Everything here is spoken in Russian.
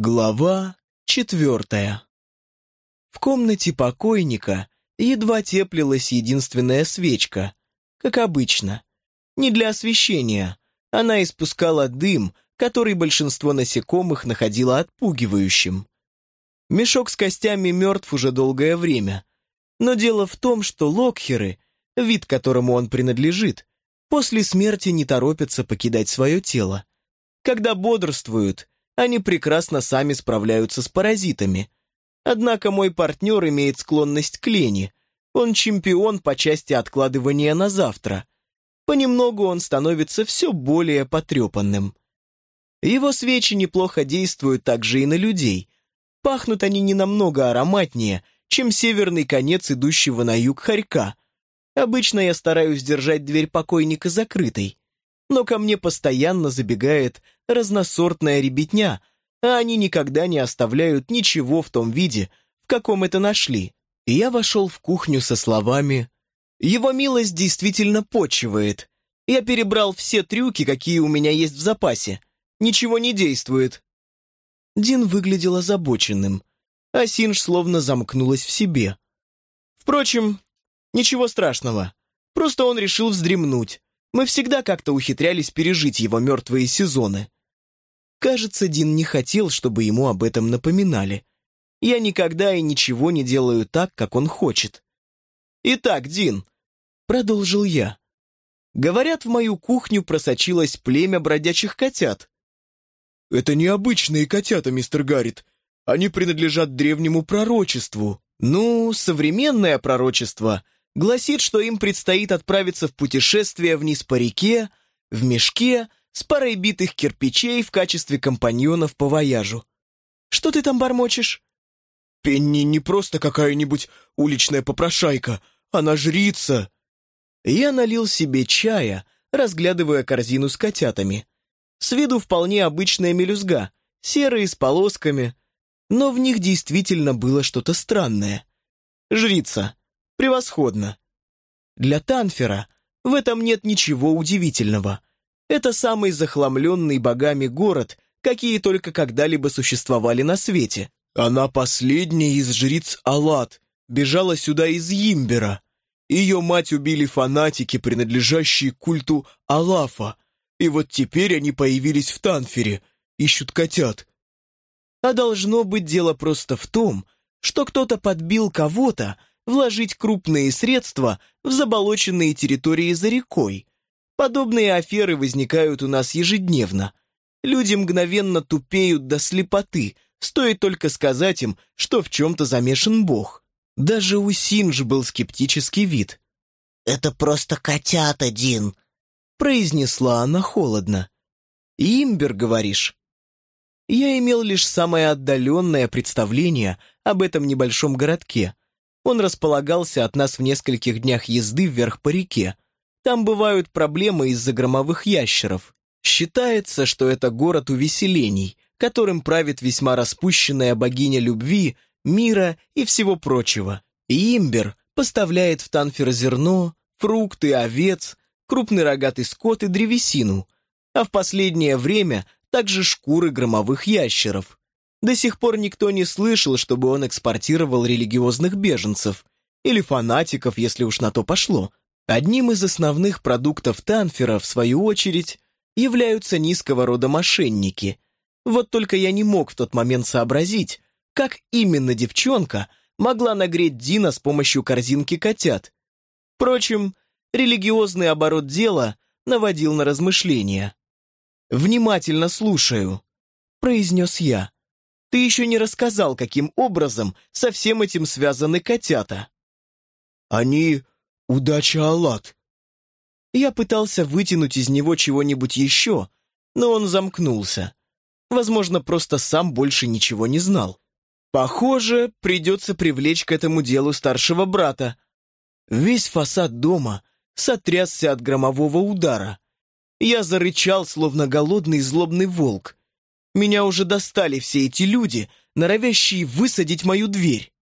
Глава четвертая. В комнате покойника едва теплилась единственная свечка, как обычно. Не для освещения. Она испускала дым, который большинство насекомых находило отпугивающим. Мешок с костями мертв уже долгое время. Но дело в том, что локхеры, вид которому он принадлежит, после смерти не торопятся покидать свое тело. Когда бодрствуют, они прекрасно сами справляются с паразитами. Однако мой партнер имеет склонность к лени. Он чемпион по части откладывания на завтра. Понемногу он становится все более потрепанным. Его свечи неплохо действуют также и на людей. Пахнут они не намного ароматнее, чем северный конец идущего на юг хорька. Обычно я стараюсь держать дверь покойника закрытой но ко мне постоянно забегает разносортная ребятня, а они никогда не оставляют ничего в том виде, в каком это нашли. И я вошел в кухню со словами «Его милость действительно почивает. Я перебрал все трюки, какие у меня есть в запасе. Ничего не действует». Дин выглядел озабоченным, а Синж словно замкнулась в себе. Впрочем, ничего страшного. Просто он решил вздремнуть, мы всегда как-то ухитрялись пережить его мертвые сезоны. Кажется, Дин не хотел, чтобы ему об этом напоминали. Я никогда и ничего не делаю так, как он хочет. «Итак, Дин», — продолжил я, — «говорят, в мою кухню просочилось племя бродячих котят». «Это необычные котята, мистер Гаррит. Они принадлежат древнему пророчеству». «Ну, современное пророчество — гласит, что им предстоит отправиться в путешествие вниз по реке, в мешке, с парой битых кирпичей в качестве компаньонов по вояжу. Что ты там бормочешь? Пенни не просто какая-нибудь уличная попрошайка, она жрица. Я налил себе чая, разглядывая корзину с котятами. С виду вполне обычная мелюзга, серые с полосками, но в них действительно было что-то странное. Жрица. Превосходно. Для Танфера в этом нет ничего удивительного. Это самый захламленный богами город, какие только когда-либо существовали на свете. Она последняя из жриц Аллат, бежала сюда из Йимбера. Ее мать убили фанатики, принадлежащие культу Алафа, и вот теперь они появились в Танфере, ищут котят. А должно быть дело просто в том, что кто-то подбил кого-то, вложить крупные средства в заболоченные территории за рекой. Подобные аферы возникают у нас ежедневно. Люди мгновенно тупеют до слепоты, стоит только сказать им, что в чем-то замешан Бог. Даже у Синж был скептический вид. «Это просто котята, Дин», — произнесла она холодно. «Имбер, говоришь?» Я имел лишь самое отдаленное представление об этом небольшом городке, он располагался от нас в нескольких днях езды вверх по реке. Там бывают проблемы из-за громовых ящеров. Считается, что это город увеселений, которым правит весьма распущенная богиня любви, мира и всего прочего. И Имбер поставляет в Танфер зерно, фрукты, овец, крупный рогатый скот и древесину, а в последнее время также шкуры громовых ящеров. До сих пор никто не слышал, чтобы он экспортировал религиозных беженцев или фанатиков, если уж на то пошло. Одним из основных продуктов Танфера, в свою очередь, являются низкого рода мошенники. Вот только я не мог в тот момент сообразить, как именно девчонка могла нагреть Дина с помощью корзинки котят. Впрочем, религиозный оборот дела наводил на размышления. «Внимательно слушаю», — произнес я. Ты еще не рассказал, каким образом со всем этим связаны котята. Они — удача Аллат. Я пытался вытянуть из него чего-нибудь еще, но он замкнулся. Возможно, просто сам больше ничего не знал. Похоже, придется привлечь к этому делу старшего брата. Весь фасад дома сотрясся от громового удара. Я зарычал, словно голодный злобный волк. Меня уже достали все эти люди, норовящие высадить мою дверь.